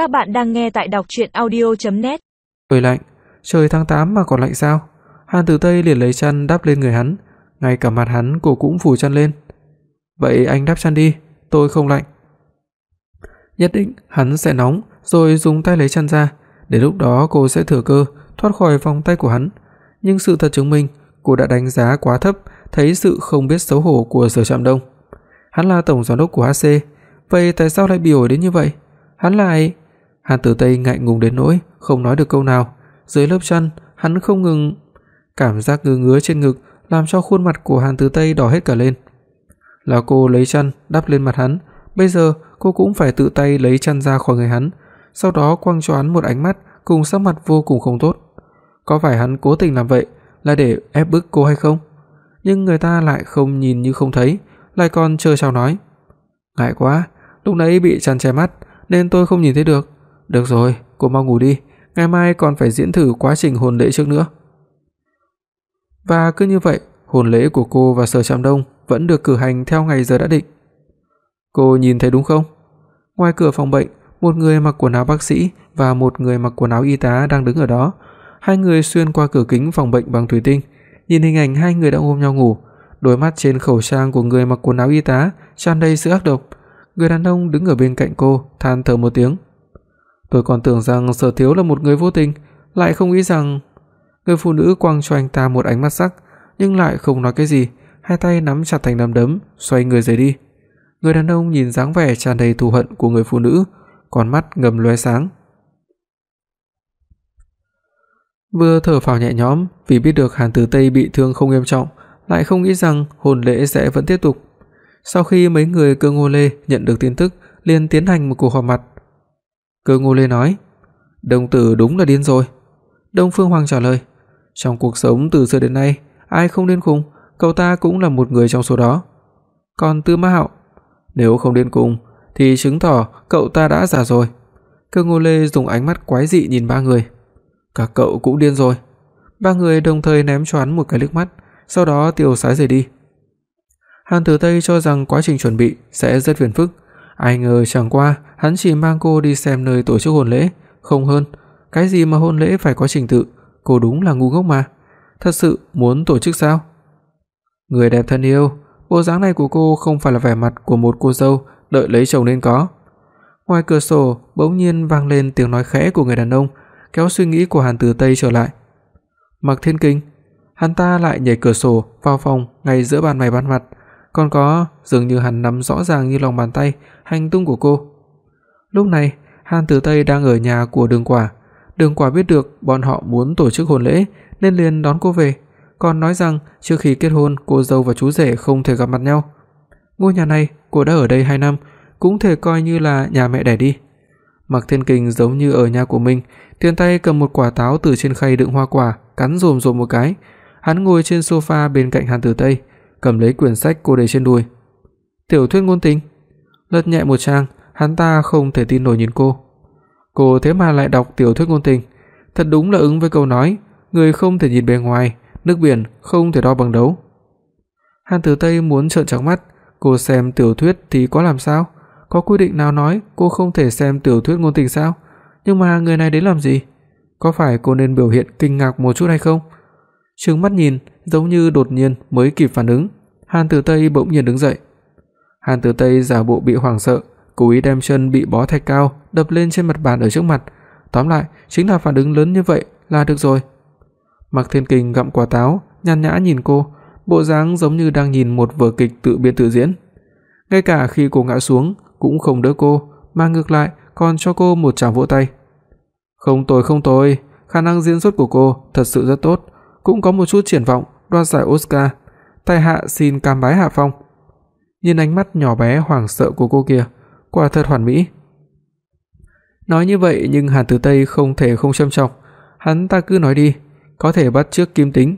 Các bạn đang nghe tại đọc audio net Trời lạnh, trời tháng 8 mà còn lạnh sao? Hàn Tử Tây liền lấy chăn đắp lên người hắn, ngay cả mặt hắn cô cũng phủ chăn lên. "Vậy anh đắp chăn đi, tôi không lạnh." Nhất định hắn sẽ nóng, rồi dùng tay lấy chăn ra, đến lúc đó cô sẽ thừa cơ thoát khỏi vòng tay của hắn. Nhưng sự thật chứng minh, cô đã đánh giá quá thấp thấy sự không biết xấu hổ của Sở Trạm Đông. Hắn là tổng giám đốc của HC, vậy tại sao lại bị ổi đến như vậy? Hắn lại Hàn Tử Tây ngại ngùng đến nỗi không nói được câu nào, dưới lớp chăn, hắn không ngừng cảm giác ngứa ngứa trên ngực làm cho khuôn mặt của Hàn Tử Tây đỏ hết cả lên. Là cô lấy chăn đắp lên mặt hắn, bây giờ cô cũng phải tự tay lấy chăn ra khỏi người hắn, sau đó quăng cho hắn một ánh mắt cùng sắc mặt vô cùng không tốt. Có phải hắn cố tình làm vậy là để ép bức cô hay không? Nhưng người ta lại không nhìn như không thấy, lại còn chờ chào nói. Ngại quá, lúc nãy bị chăn che mắt nên tôi không nhìn thấy được. Được rồi, cô mau ngủ đi, ngày mai còn phải diễn thử quá trình hôn lễ trước nữa. Và cứ như vậy, hôn lễ của cô và Sở Trạm Đông vẫn được cử hành theo ngày giờ đã định. Cô nhìn thấy đúng không? Ngoài cửa phòng bệnh, một người mặc quần áo bác sĩ và một người mặc quần áo y tá đang đứng ở đó. Hai người xuyên qua cửa kính phòng bệnh bằng thủy tinh, nhìn hình ảnh hai người đang ôm nhau ngủ, đôi mắt trên khẩu trang của người mặc quần áo y tá tràn đầy sự ác độc. Người đàn ông đứng ở bên cạnh cô than thở một tiếng. Tôi còn tưởng rằng Sở Thiếu là một người vô tình, lại không nghĩ rằng người phụ nữ quăng cho anh ta một ánh mắt sắc, nhưng lại không nói cái gì, hai tay nắm chặt thành nắm đấm, xoay người rời đi. Người đàn ông nhìn dáng vẻ tràn đầy thù hận của người phụ nữ, con mắt ngầm lóe sáng. Vừa thở phào nhẹ nhõm vì biết được Hàn Tử Tây bị thương không nghiêm trọng, lại không nghĩ rằng hôn lễ sẽ vẫn tiếp tục. Sau khi mấy người Cơ Ngô Lê nhận được tin tức, liền tiến hành một cuộc họp mặt. Cơ Ngô Lê nói: "Đồng tử đúng là điên rồi." Đông Phương Hoàng trả lời: "Trong cuộc sống từ xưa đến nay, ai không điên khùng, cậu ta cũng là một người trong số đó." Còn Tư Ma Hạo, nếu không điên cùng thì chứng tỏ cậu ta đã già rồi. Cơ Ngô Lê dùng ánh mắt quái dị nhìn ba người. Các cậu cũng điên rồi. Ba người đồng thời ném cho hắn một cái liếc mắt, sau đó tiêu sái rời đi. Hàn Tử Tây cho rằng quá trình chuẩn bị sẽ rất phiền phức, ai ngờ chẳng qua hắn chỉ mang cô đi xem nơi tổ chức hôn lễ, không hơn. Cái gì mà hôn lễ phải có trình tự, cô đúng là ngu ngốc mà. Thật sự muốn tổ chức sao? Người đẹp thân yêu, bộ dáng này của cô không phải là vẻ mặt của một cô dâu đợi lấy chồng nên có. Ngoài cửa sổ bỗng nhiên vang lên tiếng nói khẽ của người đàn ông, kéo suy nghĩ của Hàn Tử Tây trở lại. Mặc Thiên Kinh, hắn ta lại nhảy cửa sổ vào phòng ngay giữa ban ngày ban mặt, còn có dường như hắn nắm rõ ràng như lòng bàn tay hành tung của cô. Lúc này, Hàn Tử Tây đang ở nhà của Đường Quả. Đường Quả biết được bọn họ muốn tổ chức hôn lễ nên liền đón cô về, còn nói rằng trước khi kết hôn cô dâu và chú rể không thể gặp mặt nhau. Ngôi nhà này cô đã ở đây 2 năm, cũng thể coi như là nhà mẹ đẻ đi. Mạc Thiên Kình giống như ở nhà của mình, tiền tay cầm một quả táo từ trên khay đựng hoa quả, cắn rồm rồm một cái. Hắn ngồi trên sofa bên cạnh Hàn Tử Tây, cầm lấy quyển sách cô để trên đùi. Tiểu thuyết ngôn tình. Lật nhẹ một trang, hắn ta không thể tin nổi nhìn cô. Cô thế mà lại đọc tiểu thuyết ngôn tình, thật đúng là ứng với câu nói, người không thể nhìn bề ngoài, nước biển không thể đo bằng đấu. Hàn Tử Tây muốn trợn trắng mắt, cô xem tiểu thuyết thì có làm sao? Có quy định nào nói cô không thể xem tiểu thuyết ngôn tình sao? Nhưng mà người này đến làm gì? Có phải cô nên biểu hiện kinh ngạc một chút hay không? Trừng mắt nhìn, giống như đột nhiên mới kịp phản ứng, Hàn Tử Tây bỗng nhiên đứng dậy. Hàn Tử Tây giả bộ bị hoảng sợ, cố ý đem chân bị bó thạch cao đập lên trên mặt bàn ở trước mặt. Tóm lại, chính là phản ứng lớn như vậy là được rồi. Mạc Thiên Kình gặm quả táo, nhàn nhã nhìn cô, bộ dáng giống như đang nhìn một vở kịch tự biên tự diễn. Ngay cả khi cô ngã xuống cũng không đỡ cô, mà ngược lại còn cho cô một tràng vỗ tay. "Không tồi không tồi, khả năng diễn xuất của cô thật sự rất tốt, cũng có một chút triển vọng đoạt giải Oscar. Tài hạ xin cam bái hạ phong." Nhìn ánh mắt nhỏ bé hoảng sợ của cô kia, quả thật hoàn mỹ. Nói như vậy nhưng Hàn Tử Tây không thể không châm chọc, hắn ta cứ nói đi, có thể bắt trước Kim Tính.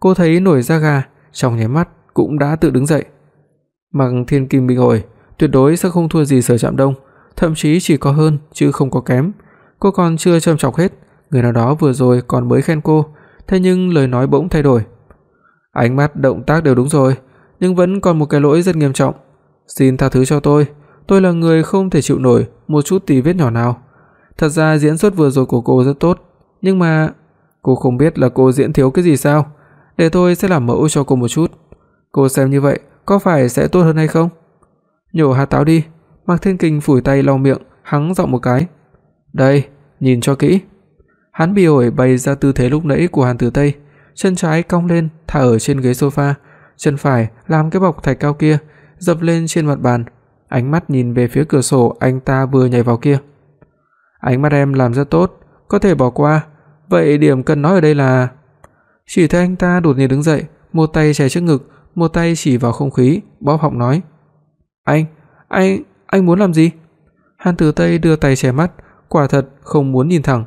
Cô thấy nổi da gà, trong nháy mắt cũng đã tự đứng dậy. Mặc Thiên Kim bị hồi, tuyệt đối sẽ không thua gì Sở Trạm Đông, thậm chí chỉ có hơn chứ không có kém. Cô còn chưa châm chọc hết, người nào đó vừa rồi còn mới khen cô, thế nhưng lời nói bỗng thay đổi. Ánh mắt, động tác đều đúng rồi, nhưng vẫn còn một cái lỗi rất nghiêm trọng. Xin tha thứ cho tôi, tôi là người không thể chịu nổi một chút tì vết nhỏ nào. thật ra diễn xuất vừa rồi của cô rất tốt, nhưng mà cô không biết là cô diễn thiếu cái gì sao? Để tôi sẽ làm mẫu cho cô một chút. Cô xem như vậy có phải sẽ tốt hơn hay không? Nhổ hạt táo đi, Mạc Thiên Kình phủi tay lau miệng, hắng giọng một cái. "Đây, nhìn cho kỹ." Hắn bị ổi bày ra tư thế lúc nãy của Hàn Tử Tây, chân trái cong lên thả ở trên ghế sofa, chân phải làm cái bọc thạch cao kia dập lên trên mặt bàn, ánh mắt nhìn về phía cửa sổ anh ta vừa nhảy vào kia. "Ánh mắt em làm rất tốt, có thể bỏ qua, vậy điểm cần nói ở đây là..." Chỉ thấy anh ta đột nhiên đứng dậy, một tay che trước ngực, một tay chỉ vào không khí, bóp họng nói: "Anh, anh, anh muốn làm gì?" Hàn Tử Tây đưa tay che mắt, quả thật không muốn nhìn thẳng,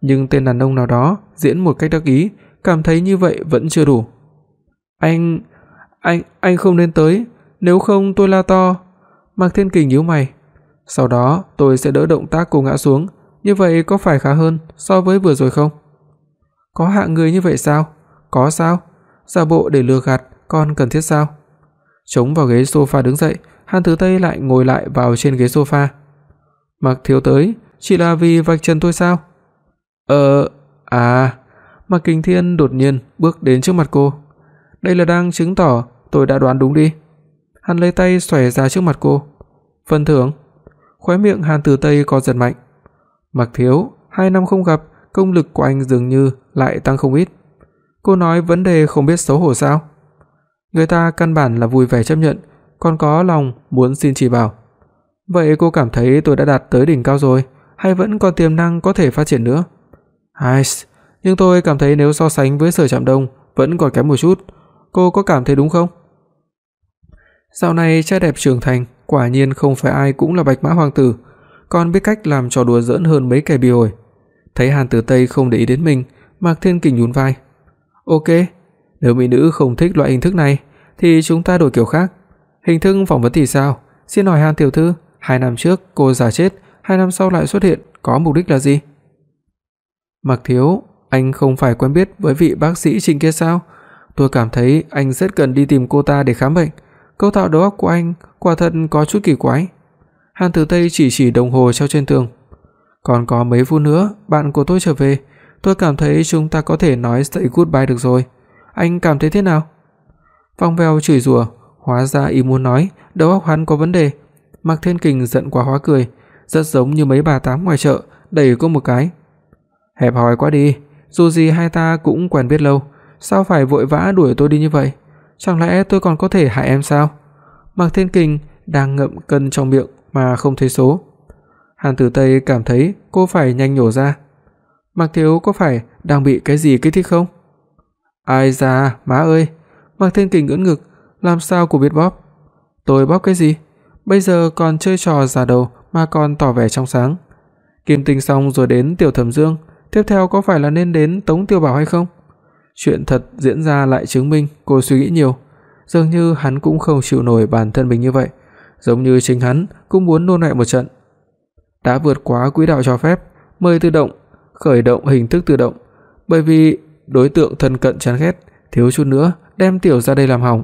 nhưng tên đàn ông nào đó diễn một cách đắc ý, cảm thấy như vậy vẫn chưa đủ. "Anh, anh, anh không nên tới, nếu không tôi la to." Mạc Thiên Kình nhíu mày. "Sau đó tôi sẽ đỡ động tác cô ngã xuống, như vậy có phải khá hơn so với vừa rồi không?" "Có hạ người như vậy sao?" "Có sao? Giả bộ để lừa gạt còn cần thiết sao?" Chống vào ghế sofa đứng dậy, Hàn Tử Tây lại ngồi lại vào trên ghế sofa. "Mạc thiếu tới, chỉ là vì vạch trần tôi sao?" "Ờ, à." Mạc Kình Thiên đột nhiên bước đến trước mặt cô. "Đây là đang chứng tỏ tôi đã đoán đúng đi." Hắn lấy tay xòe ra trước mặt cô. "Phần thưởng?" Khóe miệng Hàn Tử Tây co giật mạnh. mặc thiếu, 2 năm không gặp, công lực của anh dường như lại tăng không ít." Cô nói vấn đề không biết xấu hổ sao? Người ta căn bản là vui vẻ chấp nhận, còn có lòng muốn xin chỉ bảo. Vậy cô cảm thấy tôi đã đạt tới đỉnh cao rồi, hay vẫn còn tiềm năng có thể phát triển nữa? Ai, nhưng tôi cảm thấy nếu so sánh với Sở Trạm Đông vẫn còn kém một chút, cô có cảm thấy đúng không? Dạo này trai đẹp trưởng thành, quả nhiên không phải ai cũng là bạch mã hoàng tử, còn biết cách làm trò đùa giỡn hơn mấy kẻ bị ổi. Thấy Hàn Tử Tây không để ý đến mình, Mạc Thiên Kình nhún vai. "Ok, nếu mỹ nữ không thích loại hình thức này thì chúng ta đổi kiểu khác. Hình thức phỏng vấn thì sao? Xin hỏi Hàn tiểu thư, 2 năm trước cô giả chết, 2 năm sau lại xuất hiện, có mục đích là gì?" Mạc thiếu, anh không phải quen biết với vị bác sĩ Trình kia sao? Tôi cảm thấy anh rất cần đi tìm cô ta để khám bệnh. Cấu tạo đầu óc của anh quả thật có chút kỳ quái. Hàn Tử Tây chỉ chỉ đồng hồ treo trên tường. Còn có mấy phút nữa, bạn của tôi trở về, tôi cảm thấy chúng ta có thể nói say goodbye được rồi. Anh cảm thấy thế nào? Phong Vèo chửi rủa, hóa ra ý muốn nói đầu óc hắn có vấn đề. Mạc Thiên Kình giận quá hóa cười, rất giống như mấy bà tám ngoài chợ đẩy cô một cái. Hẹp hòi quá đi, dù gì hai ta cũng quen biết lâu, sao phải vội vã đuổi tôi đi như vậy? Chẳng lẽ tôi còn có thể hại em sao? Mạc Thiên Kình đang ngậm cân trong miệng mà không thấy số. Hàn Tử Tây cảm thấy cô phải nhanh nhổ ra. Mạc thiếu có phải đang bị cái gì kích thích không? Ai da, má ơi. Mạc Thiên Kình ưỡn ngực, làm sao cô biết bóp? Tôi bóp cái gì? Bây giờ còn chơi trò giả đầu mà còn tỏ vẻ trong sáng. Kim Tinh xong rồi đến Tiểu Thẩm Dương, tiếp theo có phải là nên đến Tống Tiêu Bảo hay không? Chuyện thật diễn ra lại chứng minh cô suy nghĩ nhiều, dường như hắn cũng không chịu nổi bản thân mình như vậy, giống như chính hắn cũng muốn nôn nại một trận. Đã vượt quá quỹ đạo cho phép, mời tự động khởi động hình thức tự động, bởi vì đối tượng thân cận chán ghét, thiếu chút nữa đem tiểu ra đây làm hỏng.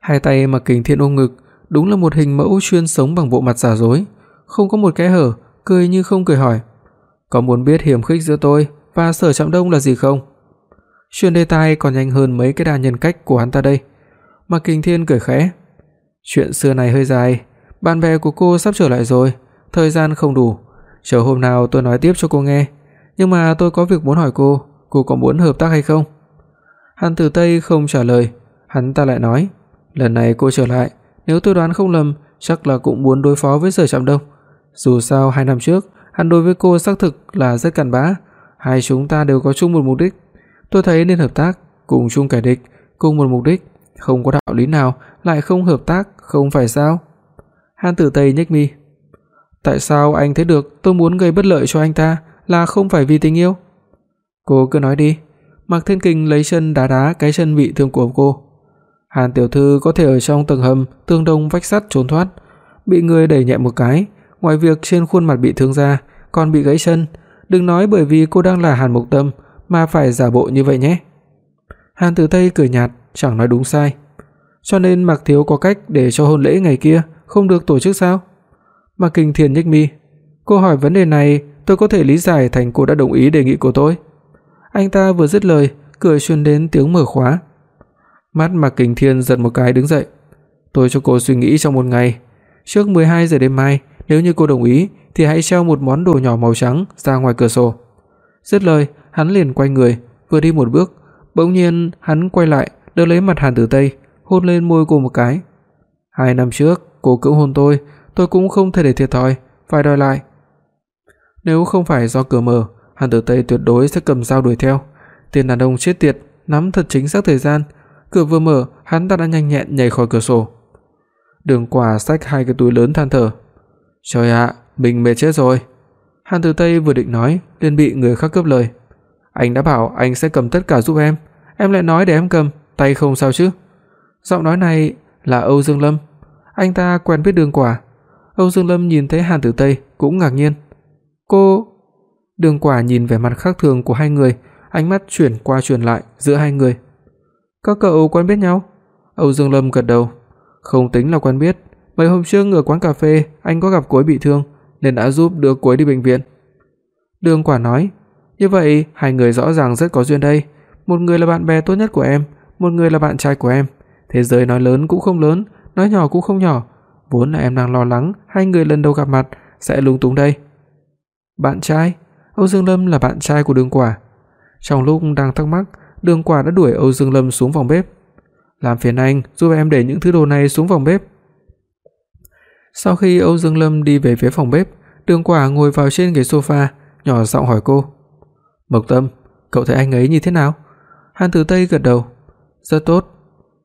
Hai tay Mạc Kình Thiên ôm ngực, đúng là một hình mẫu chuyên sống bằng bộ mặt giả dối, không có một cái hở, cười như không cười hỏi: "Có muốn biết hiểm khích giữa tôi và Sở Trạm Đông là gì không?" Chuyên đề tài còn nhanh hơn mấy cái đa nhân cách của hắn ta đây. Mạc Kình Thiên cười khẽ: "Chuyện xưa này hơi dài, bạn bè của cô sắp trở lại rồi, thời gian không đủ, chờ hôm nào tôi nói tiếp cho cô nghe, nhưng mà tôi có việc muốn hỏi cô, cô có muốn hợp tác hay không?" Hàn Tử Tây không trả lời, hắn ta lại nói, "Lần này cô trở lại, nếu tôi đoán không lầm, chắc là cũng muốn đối phó với Sở Trạm Đông. Dù sao 2 năm trước, hắn đối với cô xác thực là rất cặn bã, hai chúng ta đều có chung một mục đích. Tôi thấy nên hợp tác, cùng chung kẻ địch, cùng một mục đích, không có đạo lý nào lại không hợp tác, không phải sao?" Hàn Tử Tây nhếch mi. "Tại sao anh thấy được tôi muốn gây bất lợi cho anh ta là không phải vì tình yêu?" "Cô cứ nói đi." Mạc Thiên Kình lấy chân đá đá cái chân bị thương của cô. Hàn tiểu thư có thể ở trong tầng hầm tương đông vách sắt trốn thoát, bị người đẩy nhẹ một cái, ngoài việc trên khuôn mặt bị thương ra, còn bị gãy chân, đừng nói bởi vì cô đang là Hàn Mộc Tâm mà phải giả bộ như vậy nhé. Hàn Tử Tây cười nhạt, chẳng nói đúng sai. Cho nên Mạc thiếu có cách để cho hôn lễ ngày kia không được tổ chức sao? Mạc Kình Thiền nhếch mi, Cô hỏi vấn đề này, tôi có thể lý giải thành cô đã đồng ý đề nghị của tôi." Anh ta vừa dứt lời, cửa truyền đến tiếng mở khóa. Mắt Mạc Kình Thiên giật một cái đứng dậy. "Tôi cho cô suy nghĩ trong một ngày, trước 12 giờ đêm mai, nếu như cô đồng ý thì hãy treo một món đồ nhỏ màu trắng ra ngoài cửa sổ." Dứt lời, hắn liền quay người, vừa đi một bước, bỗng nhiên hắn quay lại, đỡ lấy mặt Hàn Tử Tây, hôn lên môi cô một cái. "Hai năm trước, cô cưỡng hôn tôi, tôi cũng không thể để thiệt thòi, phải đòi lại." Nếu không phải do cửa mở, Hàn Tử Tây tuyệt đối sẽ cầm dao đuổi theo. tiền đàn ông chết tiệt, nắm thật chính xác thời gian, cửa vừa mở, hắn ta đã nhanh nhẹn nhảy khỏi cửa sổ. Đường Quả xách hai cái túi lớn than thở. "Trời ạ, mình mệt chết rồi." Hàn Tử Tây vừa định nói, liền bị người khác cướp lời. "Anh đã bảo anh sẽ cầm tất cả giúp em, em lại nói để em cầm, tay không sao chứ?" Giọng nói này là Âu Dương Lâm. Anh ta quen biết Đường Quả. Âu Dương Lâm nhìn thấy Hàn Tử Tây cũng ngạc nhiên. "Cô?" Đường Quả nhìn vẻ mặt khác thường của hai người, ánh mắt chuyển qua chuyển lại giữa hai người. "Các cậu quen biết nhau?" Âu Dương Lâm gật đầu. "Không tính là quen biết, mấy hôm trước ở quán cà phê anh có gặp cô ấy bị thương nên đã giúp đưa cô ấy đi bệnh viện." Đường Quả nói, "Như vậy hai người rõ ràng rất có duyên đây, một người là bạn bè tốt nhất của em, một người là bạn trai của em. Thế giới nói lớn cũng không lớn, nói nhỏ cũng không nhỏ, vốn là em đang lo lắng hai người lần đầu gặp mặt sẽ lung túng đây." Bạn trai? Âu Dương Lâm là bạn trai của Đường Quả. Trong lúc đang thắc mắc, Đường Quả đã đuổi Âu Dương Lâm xuống phòng bếp. "Làm phiền anh giúp em để những thứ đồ này xuống phòng bếp." Sau khi Âu Dương Lâm đi về phía phòng bếp, Đường Quả ngồi vào trên ghế sofa, nhỏ giọng hỏi cô: "Mộc Tâm, cậu thấy anh ấy như thế nào?" Hàn Tử Tây gật đầu: "Rất tốt."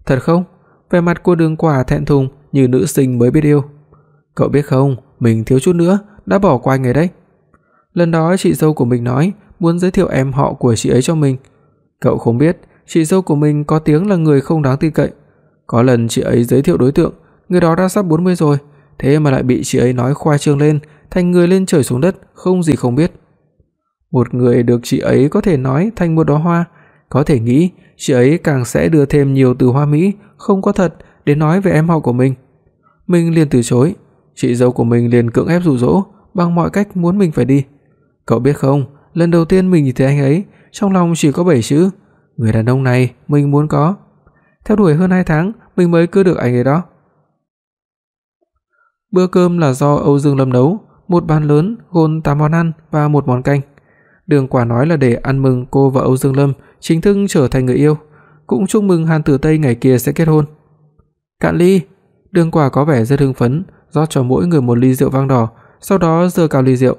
"Thật không?" Vẻ mặt của Đường Quả thẹn thùng như nữ sinh mới biết yêu. "Cậu biết không, mình thiếu chút nữa đã bỏ qua anh ấy đấy." Lần đó chị dâu của mình nói muốn giới thiệu em họ của chị ấy cho mình. Cậu không biết, chị dâu của mình có tiếng là người không đáng tin cậy. Có lần chị ấy giới thiệu đối tượng, người đó đã sắp 40 rồi, thế mà lại bị chị ấy nói khoa trương lên, thành người lên trời xuống đất, không gì không biết. Một người được chị ấy có thể nói thành một đóa hoa, có thể nghĩ chị ấy càng sẽ đưa thêm nhiều từ hoa mỹ không có thật để nói về em họ của mình. Mình liền từ chối, chị dâu của mình liền cưỡng ép dụ dỗ, bằng mọi cách muốn mình phải đi. Cậu biết không, lần đầu tiên mình nhìn thấy anh ấy, trong lòng chỉ có bảy chữ, người đàn ông này mình muốn có. Theo đuổi hơn 2 tháng, mình mới cưới được anh ấy đó. Bữa cơm là do Âu Dương Lâm nấu, một bàn lớn gồm 8 món ăn và một món canh. Đường Quả nói là để ăn mừng cô và Âu Dương Lâm chính thức trở thành người yêu, cũng chúc mừng Hàn Tử Tây ngày kia sẽ kết hôn. Cạn ly, Đường Quả có vẻ rất hưng phấn, rót cho mỗi người một ly rượu vang đỏ, sau đó giơ cao ly rượu.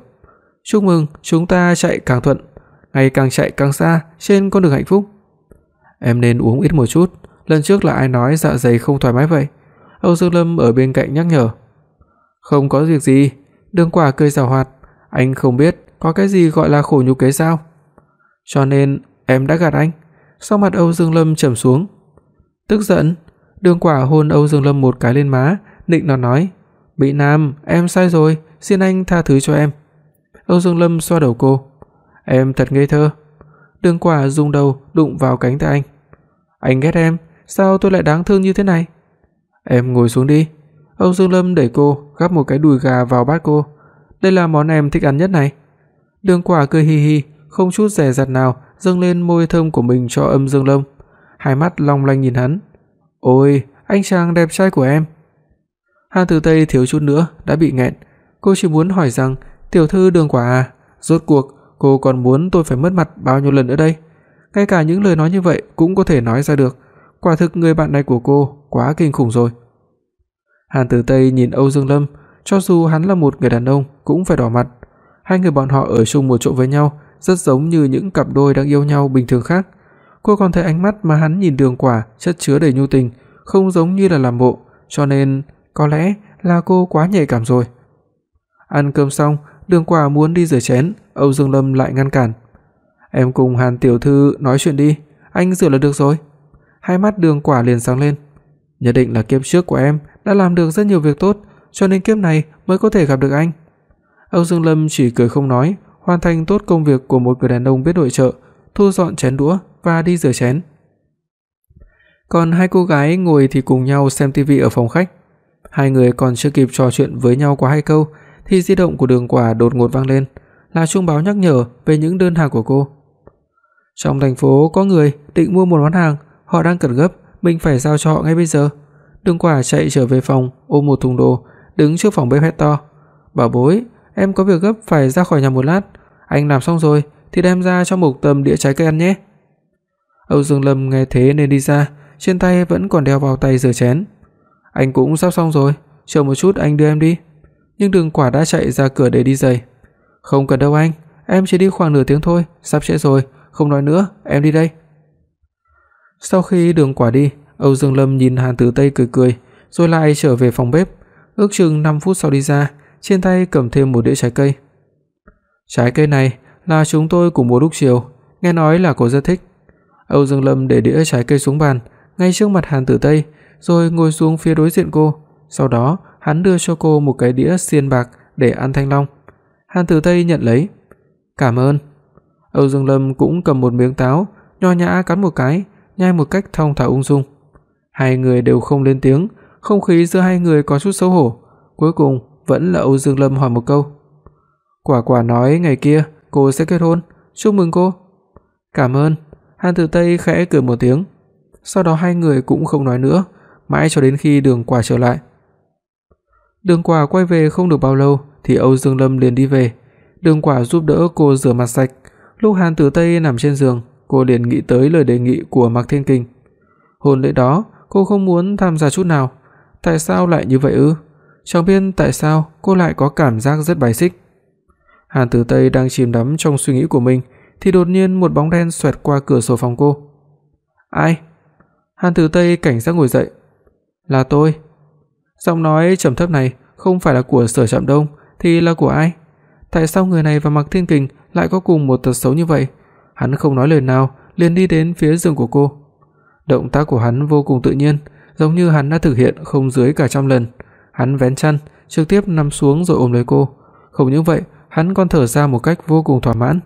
Chúc mừng, chúng ta chạy càng thuận, ngày càng chạy càng xa trên con đường hạnh phúc. Em nên uống ít một chút, lần trước là ai nói dạ dày không thoải mái vậy? Âu Dương Lâm ở bên cạnh nhắc nhở. Không có việc gì, Đường Quả cười giảo hoạt, anh không biết có cái gì gọi là khổ nhục kế sao? Cho nên em đã gạt anh. Sau mặt Âu Dương Lâm trầm xuống. Tức giận, Đường Quả hôn Âu Dương Lâm một cái lên má, định nó nói, "Bị Nam, em sai rồi, xin anh tha thứ cho em." Âu Dương Lâm xoa đầu cô. "Em thật ngây thơ." Đường Quả dùng đầu đụng vào cánh tay anh. "Anh ghét em, sao tôi lại đáng thương như thế này?" "Em ngồi xuống đi." Âu Dương Lâm đẩy cô, gắp một cái đùi gà vào bát cô. "Đây là món em thích ăn nhất này." Đường Quả cười hi hi, không chút dè dặt nào dâng lên môi thơm của mình cho Âm Dương Lâm. Hai mắt long lanh nhìn hắn. "Ôi, anh chàng đẹp trai của em." Hàn Tử Tây thiếu chút nữa đã bị nghẹn, cô chỉ muốn hỏi rằng Tiểu thư Đường Quả à, rốt cuộc cô còn muốn tôi phải mất mặt bao nhiêu lần nữa đây? Ngay cả những lời nói như vậy cũng có thể nói ra được, quả thực người bạn này của cô quá kinh khủng rồi. Hàn Tử Tây nhìn Âu Dương Lâm, cho dù hắn là một người đàn ông cũng phải đỏ mặt. Hai người bọn họ ở chung một chỗ với nhau, rất giống như những cặp đôi đang yêu nhau bình thường khác. Cô còn thấy ánh mắt mà hắn nhìn Đường Quả chất chứa đầy nhu tình, không giống như là làm bộ, cho nên có lẽ là cô quá nhạy cảm rồi. Ăn cơm xong, Đường Quả muốn đi rửa chén, Âu Dương Lâm lại ngăn cản. "Em cùng Hàn tiểu thư nói chuyện đi, anh rửa là được rồi." Hai mắt Đường Quả liền sáng lên. Nhất định là kiếp trước của em đã làm được rất nhiều việc tốt, cho nên kiếp này mới có thể gặp được anh. Âu Dương Lâm chỉ cười không nói, hoàn thành tốt công việc của một người đàn ông biết nội trợ, thu dọn chén đũa và đi rửa chén. Còn hai cô gái ngồi thì cùng nhau xem tivi ở phòng khách. Hai người còn chưa kịp trò chuyện với nhau quá hai câu thì di động của Đường Quả đột ngột vang lên, là chuông báo nhắc nhở về những đơn hàng của cô. Trong thành phố có người định mua một món hàng, họ đang cần gấp, mình phải giao cho họ ngay bây giờ. Đường Quả chạy trở về phòng, ôm một thùng đồ, đứng trước phòng bếp hét to: "Bảo bối, em có việc gấp phải ra khỏi nhà một lát, anh làm xong rồi thì đem ra cho Mục Tâm đĩa trái cây ăn nhé." Âu Dương Lâm nghe thế nên đi ra, trên tay vẫn còn đeo vào tay rửa chén. "Anh cũng sắp xong rồi, chờ một chút anh đưa em đi." Nhưng Đường Quả đã chạy ra cửa để đi giày. "Không cần đâu anh, em chỉ đi khoảng nửa tiếng thôi, sắp trễ rồi, không nói nữa, em đi đây." Sau khi Đường Quả đi, Âu Dương Lâm nhìn Hàn Tử Tây cười cười, rồi lại trở về phòng bếp, ước chừng 5 phút sau đi ra, trên tay cầm thêm một đĩa trái cây. Trái cây này là chúng tôi cùng mua lúc chiều, nghe nói là cô rất thích. Âu Dương Lâm để đĩa trái cây xuống bàn, ngay trước mặt Hàn Tử Tây, rồi ngồi xuống phía đối diện cô, sau đó hắn đưa cho cô một cái đĩa xiên bạc để ăn thanh long. Hàn Tử Tây nhận lấy. "Cảm ơn." Âu Dương Lâm cũng cầm một miếng táo, nho nhã cắn một cái, nhai một cách thong thả ung dung. Hai người đều không lên tiếng, không khí giữa hai người có chút xấu hổ. Cuối cùng vẫn là Âu Dương Lâm hỏi một câu. Quả quả nói ngày kia cô sẽ kết hôn, chúc mừng cô. Cảm ơn. Hàn Tử Tây khẽ cười một tiếng. Sau đó hai người cũng không nói nữa, mãi cho đến khi Đường Quả trở lại. Đường Quả quay về không được bao lâu thì Âu Dương Lâm liền đi về. Đường Quả giúp đỡ cô rửa mặt sạch. Lúc Hàn Tử Tây nằm trên giường, cô liền nghĩ tới lời đề nghị của Mạc Thiên Kình. Hôn lễ đó, cô không muốn tham gia chút nào. Tại sao lại như vậy ư? Chẳng biết tại sao cô lại có cảm giác rất bài xích. Hàn Tử Tây đang chìm đắm trong suy nghĩ của mình thì đột nhiên một bóng đen xoẹt qua cửa sổ phòng cô. "Ai?" Hàn Tử Tây cảnh giác ngồi dậy. "Là tôi." Giọng nói trầm thấp này không phải là của Sở Trạm Đông thì là của ai? Tại sao người này và Mạc Thiên Kình lại có cùng một tật xấu như vậy? Hắn không nói lời nào, liền đi đến phía giường của cô. Động tác của hắn vô cùng tự nhiên, giống như hắn đã thực hiện không dưới cả trăm lần. Hắn vén chăn, trực tiếp nằm xuống rồi ôm lấy cô. Không những vậy, hắn còn thở ra một cách vô cùng thỏa mãn.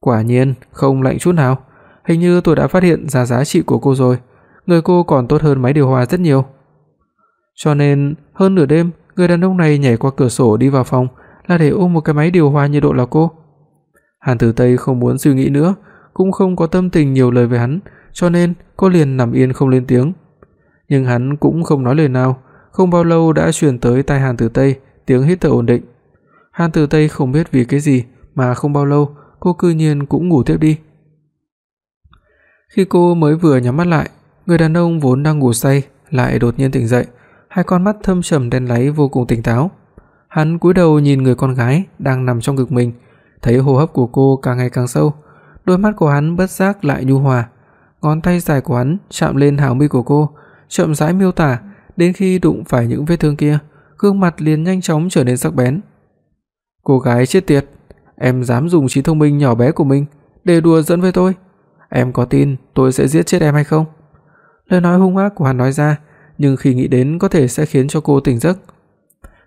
Quả nhiên, không lạnh chút nào. Hình như tôi đã phát hiện ra giá trị của cô rồi, người cô còn tốt hơn máy điều hòa rất nhiều. Cho nên, hơn nửa đêm, người đàn ông này nhảy qua cửa sổ đi vào phòng là để ôm một cái máy điều hòa nhiệt độ là cô. Hàn Tử Tây không muốn suy nghĩ nữa, cũng không có tâm tình nhiều lời với hắn, cho nên cô liền nằm yên không lên tiếng. Nhưng hắn cũng không nói lời nào, không bao lâu đã truyền tới tai Hàn Tử Tây tiếng hít thở ổn định. Hàn Tử Tây không biết vì cái gì mà không bao lâu cô cư nhiên cũng ngủ tiếp đi. Khi cô mới vừa nhắm mắt lại, người đàn ông vốn đang ngủ say lại đột nhiên tỉnh dậy, hai con mắt thâm trầm đen láy vô cùng tỉnh táo. Hắn cúi đầu nhìn người con gái đang nằm trong ngực mình, thấy hô hấp của cô càng ngày càng sâu, đôi mắt của hắn bất giác lại nhu hòa, ngón tay dài của hắn chạm lên hào mi của cô, chậm rãi miêu tả, đến khi đụng phải những vết thương kia, gương mặt liền nhanh chóng trở nên sắc bén. "Cô gái chết tiệt, em dám dùng trí thông minh nhỏ bé của mình để đùa giỡn với tôi? Em có tin tôi sẽ giết chết em hay không?" Lời nói hung ác của hắn nói ra, nhưng khi nghĩ đến có thể sẽ khiến cho cô tỉnh giấc,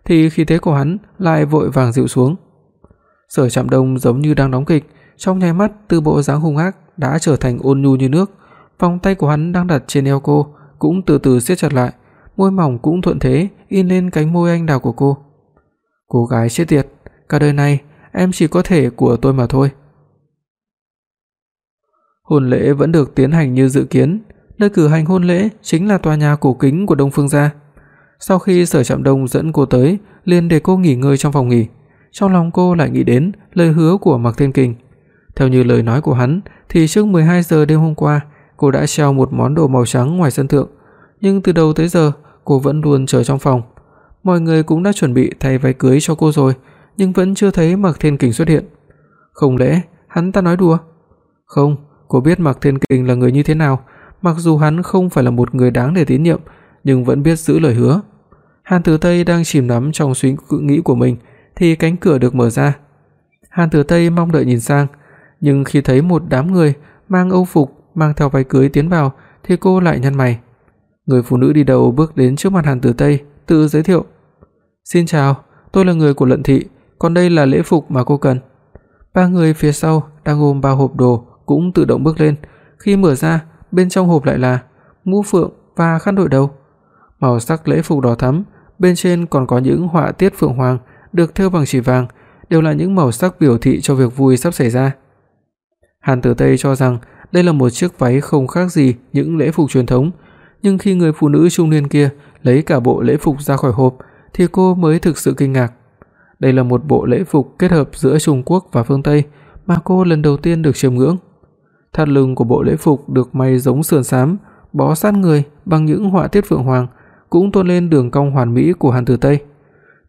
thì khí thế của hắn lại vội vàng dịu xuống. Sở Trạm Đông giống như đang đóng kịch, trong nháy mắt từ bộ dáng hung ác đã trở thành ôn nhu như nước, vòng tay của hắn đang đặt trên eo cô cũng từ từ siết chặt lại, môi mỏng cũng thuận thế in lên cánh môi anh đào của cô. Cô gái chết tiệt, cả đời này em chỉ có thể của tôi mà thôi. Hôn lễ vẫn được tiến hành như dự kiến, nơi cử hành hôn lễ chính là tòa nhà cổ kính của Đông Phương gia. Sau khi Sở Trạm Đông dẫn cô tới, liền để cô nghỉ ngơi trong phòng nghỉ. Trong lòng cô lại nghĩ đến lời hứa của Mạc Thiên Kình. Theo như lời nói của hắn thì trước 12 giờ đêm hôm qua, cô đã treo một món đồ màu trắng ngoài sân thượng, nhưng từ đầu tới giờ cô vẫn luôn chờ trong phòng. Mọi người cũng đã chuẩn bị thay váy cưới cho cô rồi, nhưng vẫn chưa thấy Mạc Thiên Kình xuất hiện. Không lẽ hắn ta nói đùa? Không, cô biết Mạc Thiên Kình là người như thế nào, mặc dù hắn không phải là một người đáng để tín nhiệm, nhưng vẫn biết giữ lời hứa. Hàn Tử Tây đang chìm đắm trong suy nghĩ của mình thì cánh cửa được mở ra. Hàn Tử Tây mong đợi nhìn sang, nhưng khi thấy một đám người mang âu phục, mang theo váy cưới tiến vào thì cô lại nhăn mày. Người phụ nữ đi đầu bước đến trước mặt Hàn Tử Tây, tự giới thiệu. "Xin chào, tôi là người của Lận thị, còn đây là lễ phục mà cô cần." Ba người phía sau đang ôm ba hộp đồ cũng tự động bước lên, khi mở ra, bên trong hộp lại là mũ phượng và khăn đội đầu. Màu sắc lễ phục đỏ thắm, bên trên còn có những họa tiết phượng hoàng được thêu bằng chỉ vàng, đều là những màu sắc biểu thị cho việc vui sắp xảy ra. Hàn Tử Tây cho rằng đây là một chiếc váy không khác gì những lễ phục truyền thống, nhưng khi người phụ nữ trung niên kia lấy cả bộ lễ phục ra khỏi hộp thì cô mới thực sự kinh ngạc. Đây là một bộ lễ phục kết hợp giữa Trung Quốc và phương Tây mà cô lần đầu tiên được chiêm ngưỡng. Thắt lưng của bộ lễ phục được may giống sườn xám, bó sát người bằng những họa tiết phượng hoàng, cũng tôn lên đường cong hoàn mỹ của Hàn Tử Tây.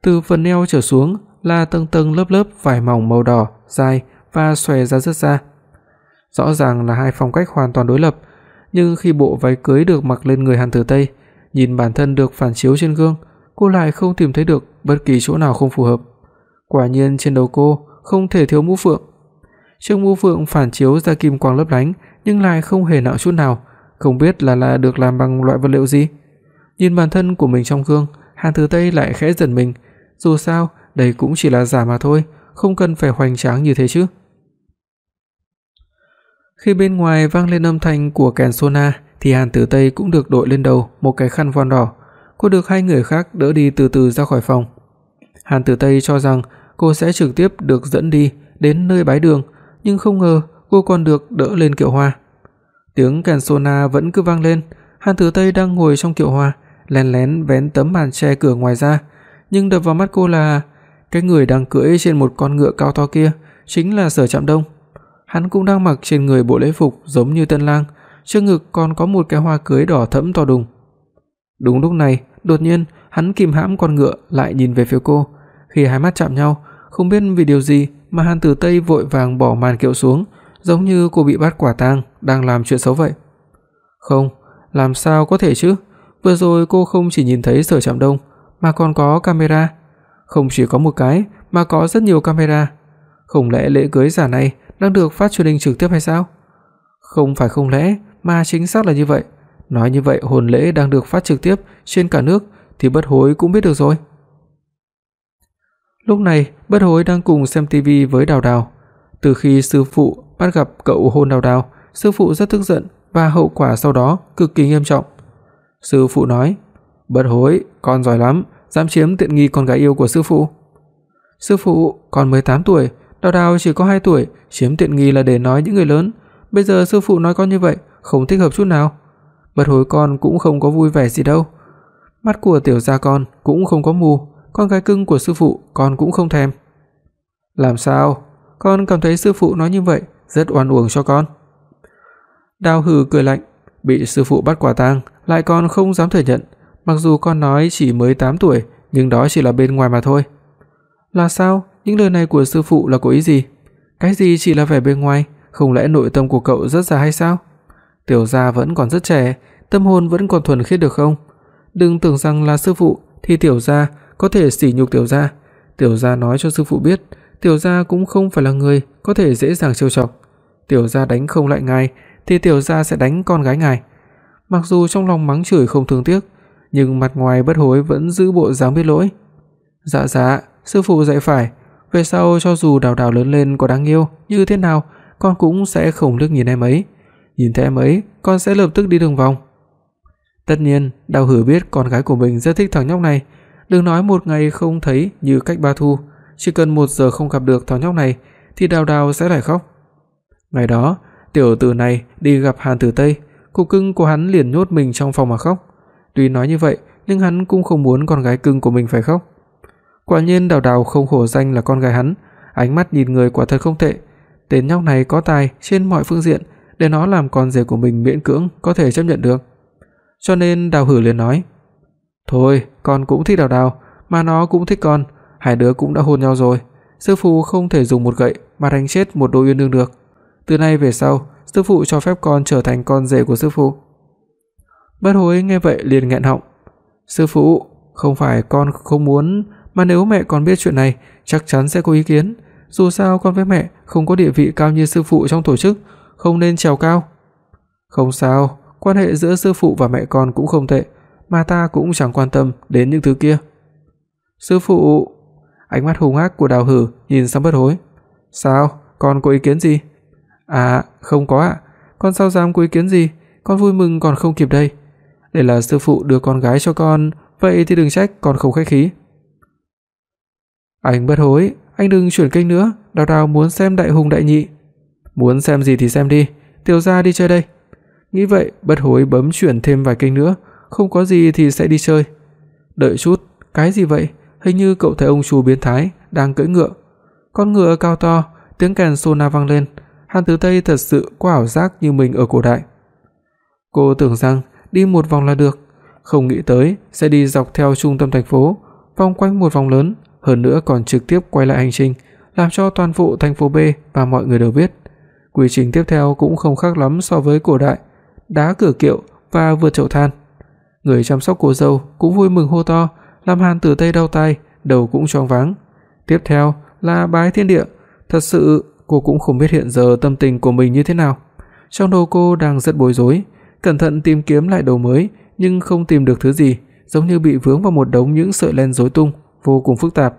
Từ phần eo trở xuống là tầng tầng lớp lớp vải mỏng màu đỏ dài và xòe ra rất xa. Rõ ràng là hai phong cách hoàn toàn đối lập, nhưng khi bộ váy cưới được mặc lên người Hàn Tử Tây, nhìn bản thân được phản chiếu trên gương, cô lại không tìm thấy được bất kỳ chỗ nào không phù hợp. Quả nhiên trên đầu cô không thể thiếu mũ phượng. Chiếc mũ phượng phản chiếu ra kim quang lấp lánh, nhưng lại không hề nặng chút nào, không biết là là được làm bằng loại vật liệu gì. Nhìn bản thân của mình trong gương, Hàn Tử Tây lại khẽ giật mình, dù sao đây cũng chỉ là giả mà thôi, không cần phải hoành tráng như thế chứ. Khi bên ngoài vang lên âm thanh của kèn sona thì Hàn Tử Tây cũng được đội lên đầu một cái khăn voan đỏ, cô được hai người khác đỡ đi từ từ ra khỏi phòng. Hàn Tử Tây cho rằng cô sẽ trực tiếp được dẫn đi đến nơi bái đường, nhưng không ngờ cô còn được đỡ lên kiệu hoa. Tiếng kèn sona vẫn cứ vang lên, Hàn Tử Tây đang ngồi trong kiệu hoa, lén lén vén tấm màn che cửa ngoài ra, nhưng đập vào mắt cô là cái người đang cưỡi trên một con ngựa cao to kia chính là Sở Trạm Đông. Hắn cũng đang mặc trên người bộ lễ phục giống như tân lang, trước ngực còn có một cái hoa cưới đỏ thẫm to đùng. Đúng lúc này, đột nhiên, hắn kìm hãm con ngựa lại nhìn về phía cô, khi hai mắt chạm nhau, không biết vì điều gì mà Hàn Tử Tây vội vàng bỏ màn kiệu xuống, giống như cô bị bắt quả tang đang làm chuyện xấu vậy. Không, làm sao có thể chứ? Vừa rồi cô không chỉ nhìn thấy Sở Trạm Đông mà còn có camera, không chỉ có một cái mà có rất nhiều camera. Không lẽ lễ cưới giả này đang được phát truyền hình trực tiếp hay sao? Không phải không lẽ, mà chính xác là như vậy. Nói như vậy hôn lễ đang được phát trực tiếp trên cả nước thì Bất Hối cũng biết được rồi. Lúc này, Bất Hối đang cùng xem tivi với Đào Đào. Từ khi sư phụ bắt gặp cậu hôn Đào Đào, sư phụ rất tức giận và hậu quả sau đó cực kỳ nghiêm trọng. Sư phụ nói: "Bất Hối, con giỏi lắm, dám chiếm tiện nghi con gái yêu của sư phụ." "Sư phụ, con mới 8 tuổi, Đào Đào chỉ có 2 tuổi, chiếm tiện nghi là để nói những người lớn, bây giờ sư phụ nói con như vậy, không thích hợp chút nào." Bất Hối con cũng không có vui vẻ gì đâu. Mắt của tiểu gia con cũng không có mù, con gái cưng của sư phụ con cũng không thèm. Làm sao? Con cảm thấy sư phụ nói như vậy rất oan uổng cho con. Đào Hử cười lạnh, bị sư phụ bắt quả tang, lại còn không dám thừa nhận, mặc dù con nói chỉ mới 8 tuổi, nhưng đó chỉ là bên ngoài mà thôi. Là sao? Những lời này của sư phụ là có ý gì? Cái gì chỉ là vẻ bề ngoài, không lẽ nội tâm của cậu rất già hay sao? Tiểu gia vẫn còn rất trẻ, tâm hồn vẫn còn thuần khiết được không? Đừng tưởng rằng là sư phụ thì tiểu gia có thể sỉ nhục tiểu gia. Tiểu gia nói cho sư phụ biết, tiểu gia cũng không phải là người có thể dễ dàng trêu chọc. Tiểu gia đánh không lại ngài thì tiểu gia sẽ đánh con gái ngài. Mặc dù trong lòng mắng chửi không thương tiếc, nhưng mặt ngoài bất hối vẫn giữ bộ dáng biết lỗi. Dạ dạ, sư phụ dạy phải, về sau cho dù Đào Đào lớn lên có đáng yêu như thế nào, con cũng sẽ không liếc nhìn em ấy. Nhìn thấy em ấy, con sẽ lập tức đi đường vòng. Tất nhiên, Đào Hử biết con gái của mình rất thích thằng nhóc này, đừng nói một ngày không thấy như cách ba thu, chỉ cần một giờ không gặp được thằng nhóc này thì Đào Đào sẽ lại khóc. Ngày đó, tiểu tử này đi gặp Hàn Tử Tây, cô cưng của hắn liền nhốt mình trong phòng mà khóc. Tuy nói như vậy, nhưng hắn cũng không muốn con gái cưng của mình phải khóc. Quả nhiên Đào Đào không hổ danh là con gái hắn, ánh mắt nhìn người quả thật không tệ. Tên nhóc này có tài trên mọi phương diện, để nó làm con rể của mình miễn cưỡng có thể chấp nhận được. Cho nên Đào Hử liền nói: "Thôi, con cũng thích Đào Đào, mà nó cũng thích con, hai đứa cũng đã hôn nhau rồi, sư phụ không thể dùng một gậy mà đánh chết một đôi uyên ương được. Từ nay về sau, sư phụ cho phép con trở thành con rể của sư phụ." Bất Hối nghe vậy liền nghẹn họng. "Sư phụ, không phải con không muốn, mà nếu mẹ còn biết chuyện này, chắc chắn sẽ có ý kiến, dù sao con với mẹ không có địa vị cao như sư phụ trong tổ chức, không nên trèo cao." "Không sao, quan hệ giữa sư phụ và mẹ con cũng không tệ, mà ta cũng chẳng quan tâm đến những thứ kia." "Sư phụ?" Ánh mắt hung ác của Đào Hử nhìn sang Bất Hối. "Sao, con có ý kiến gì?" "À, không có ạ, con sao dám có ý kiến gì, con vui mừng còn không kịp đây. Đây là sư phụ đưa con gái cho con, vậy thì đừng trách con không khách khí." Anh bất hối, anh đừng chuyển kênh nữa, Đào Đào muốn xem Đại Hùng Đại Nhị. Muốn xem gì thì xem đi, Tiểu gia đi chơi đây. Nghĩ vậy, bất hối bấm chuyển thêm vài kênh nữa, không có gì thì sẽ đi chơi. Đợi chút, cái gì vậy? Hình như cậu thấy ông chú biến thái đang cưỡi ngựa. Con ngựa cao to, tiếng kèn sona vang lên, Hàn Tử Tây thật sự có ảo giác như mình ở cổ đại. Cô tưởng rằng đi một vòng là được, không nghĩ tới sẽ đi dọc theo trung tâm thành phố, vòng quanh một vòng lớn, hơn nữa còn trực tiếp quay lại hành trình, làm cho toàn bộ thành phố B và mọi người đều biết. Quy trình tiếp theo cũng không khác lắm so với cổ đại, đá cửa kiệu và vượt chậu than. Người chăm sóc cô dâu cũng vui mừng hô to, làm Hàn Tử Tây đau tai, đầu cũng choáng váng. Tiếp theo là bái thiên địa, thật sự cô cũng không biết hiện giờ tâm tình của mình như thế nào. Trong đầu cô đang rất bối rối, cẩn thận tìm kiếm lại đầu mới nhưng không tìm được thứ gì, giống như bị vướng vào một đống những sợi len rối tung, vô cùng phức tạp.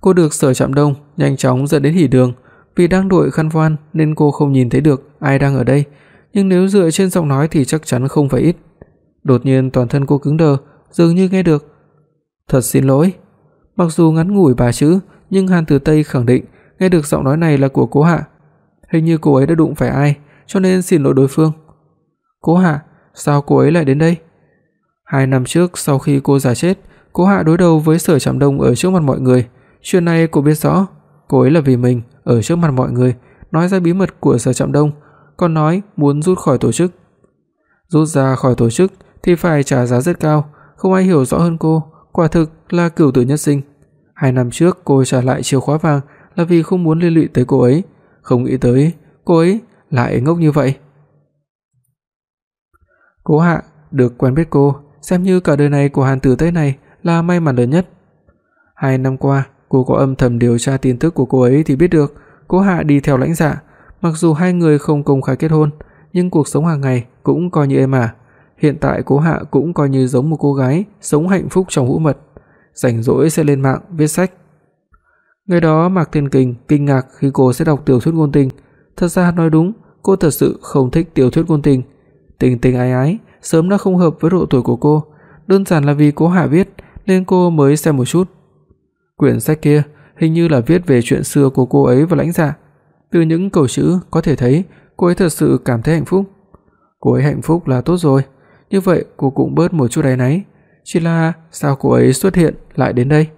Cô được Sở Trạm Đông nhanh chóng dẫn đến hỉ đường, vì đang đội khăn voan nên cô không nhìn thấy được ai đang ở đây, nhưng nếu dựa trên giọng nói thì chắc chắn không phải ít. Đột nhiên toàn thân cô cứng đờ, dường như nghe được. "Thật xin lỗi." Mặc dù ngắn ngủi ba chữ, nhưng Hàn Tử Tây khẳng định nghe được giọng nói này là của Cố Hạ. Hình như cô ấy đã đụng phải ai, cho nên xin lỗi đối phương. "Cố Hạ, sao cô ấy lại đến đây?" Hai năm trước sau khi cô già chết, cô Hạ đối đầu với Sở Trạm Đông ở trước mặt mọi người, chuyện này cô biết rõ, cô ấy là vì mình ở trước mặt mọi người nói ra bí mật của Sở Trạm Đông, còn nói muốn rút khỏi tổ chức. Rút ra khỏi tổ chức thì phải trả giá rất cao, không ai hiểu rõ hơn cô, quả thực là cửu tử nhất sinh. Hai năm trước cô trả lại chìa khóa vàng là vì không muốn liên lụy tới cô ấy, không nghĩ tới cô ấy lại ngốc như vậy. Cố Hạ được quen biết cô, xem như cả đời này của Hàn Tử Tế này là may mắn lớn nhất. Hai năm qua, cô có âm thầm điều tra tin tức của cô ấy thì biết được cô Hạ đi theo lãnh dạ, mặc dù hai người không công khai kết hôn, nhưng cuộc sống hàng ngày cũng coi như êm ả. Hiện tại cô Hạ cũng coi như giống một cô gái sống hạnh phúc trong hũ mật, rảnh rỗi sẽ lên mạng viết sách. Ngày đó Mạc Thiên Kình kinh ngạc khi cô sẽ đọc tiểu thuyết ngôn tình, thật ra nói đúng, cô thật sự không thích tiểu thuyết ngôn tình. Tình tình ái ái sớm đã không hợp với độ tuổi của cô, đơn giản là vì Cố Hạ viết nên cô mới xem một chút. Quyển sách kia hình như là viết về chuyện xưa của cô ấy và lãnh dạ. Từ những câu chữ có thể thấy cô ấy thật sự cảm thấy hạnh phúc. Cô ấy hạnh phúc là tốt rồi, như vậy cô cũng bớt một chút áy náy, chỉ là sao cô ấy xuất hiện lại đến đây?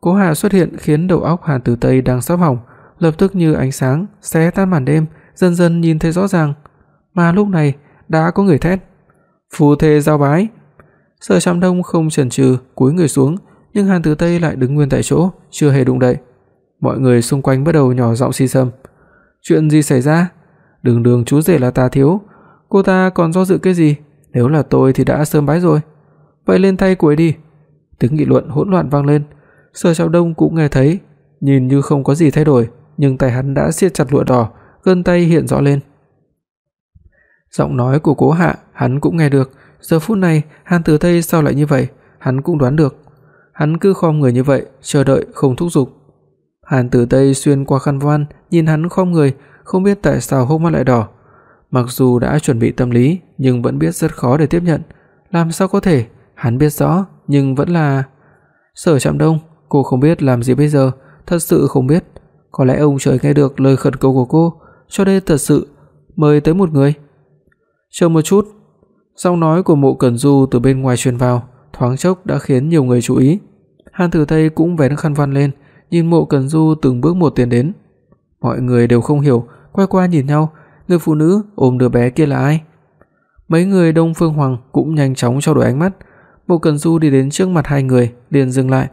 Cố Hà xuất hiện khiến đầu óc Hàn Tử Tây đang sắp hỏng, lập tức như ánh sáng xé tan màn đêm, dần dần nhìn thấy rõ ràng. Mà lúc này đã có người thét: "Phù thê giao bái!" Sở Trạm Đông không chần chừ cúi người xuống, nhưng Hàn Tử Tây lại đứng nguyên tại chỗ, chưa hề động đậy. Mọi người xung quanh bắt đầu nhỏ giọng xì xầm. Chuyện gì xảy ra? Đường Đường chú rể là ta thiếu, cô ta còn do dự cái gì? Nếu là tôi thì đã sớm bái rồi. Vậy lên tay cô ấy đi. Tiếng nghị luận hỗn loạn vang lên. Sở Trạo Đông cũng nghe thấy, nhìn như không có gì thay đổi, nhưng tay hắn đã siết chặt lụa đỏ, gân tay hiện rõ lên. Giọng nói của Cố Hạ, hắn cũng nghe được, giờ phút này Hàn Tử Tây sao lại như vậy, hắn cũng đoán được. Hắn cứ khom người như vậy, chờ đợi không thúc giục. Hàn Tử Tây xuyên qua khăn voan, nhìn hắn khom người, không biết tại sao hốc mắt lại đỏ. Mặc dù đã chuẩn bị tâm lý, nhưng vẫn biết rất khó để tiếp nhận. Làm sao có thể? Hắn biết rõ, nhưng vẫn là Sở Trạm Đông, cô không biết làm gì bây giờ, thật sự không biết. Có lẽ ông trời nghe được lời khẩn cầu của cô, cho nên thật sự mời tới một người. Chờ một chút, giọng nói của Mộ Cẩn Du từ bên ngoài truyền vào, thoáng chốc đã khiến nhiều người chú ý. Hàn Tử Tây cũng vén khăn văn lên, nhìn Mộ Cẩn Du từng bước một tiến đến. Mọi người đều không hiểu, quay qua nhìn nhau, người phụ nữ ôm đứa bé kia là ai? Mấy người Đông Phương Hoàng cũng nhanh chóng trao đổi ánh mắt. Mộ Cẩn Du đi đến trước mặt hai người, liền dừng lại.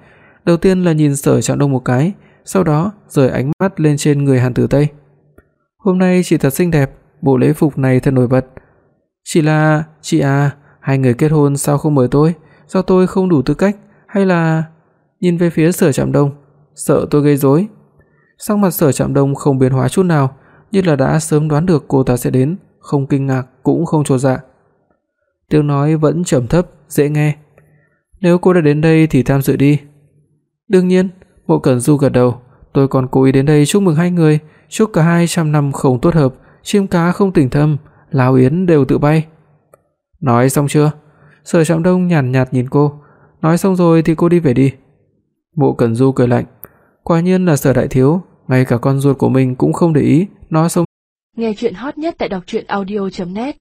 Đầu tiên là nhìn Sở Trạm Đông một cái, sau đó rời ánh mắt lên trên người Hàn Tử Tây. "Hôm nay chị thật xinh đẹp, bộ lễ phục này thật nổi bật. Chỉ là, chị à, hai người kết hôn sao không mời tôi? Do tôi không đủ tư cách hay là nhìn về phía Sở Trạm Đông, sợ tôi gây rối?" Sắc mặt Sở Trạm Đông không biến hóa chút nào, như là đã sớm đoán được cô ta sẽ đến, không kinh ngạc cũng không chột dạ. Tiếng nói vẫn trầm thấp, dễ nghe. "Nếu cô đã đến đây thì tham dự đi." "Đương nhiên." Mộ Cẩn Du gật đầu, "Tôi còn cố ý đến đây chúc mừng hai người, chúc cả hai trăm năm không tốt hợp, chim cá không tình thâm, lão yến đều tự bay." "Nói xong chưa?" Sở Trọng Đông nhàn nhạt, nhạt nhìn cô, "Nói xong rồi thì cô đi về đi." Mộ Cẩn Du cười lạnh, quả nhiên là Sở đại thiếu, ngay cả con ruột của mình cũng không để ý, nó xong. Nghe truyện hot nhất tại đọc truyện audio net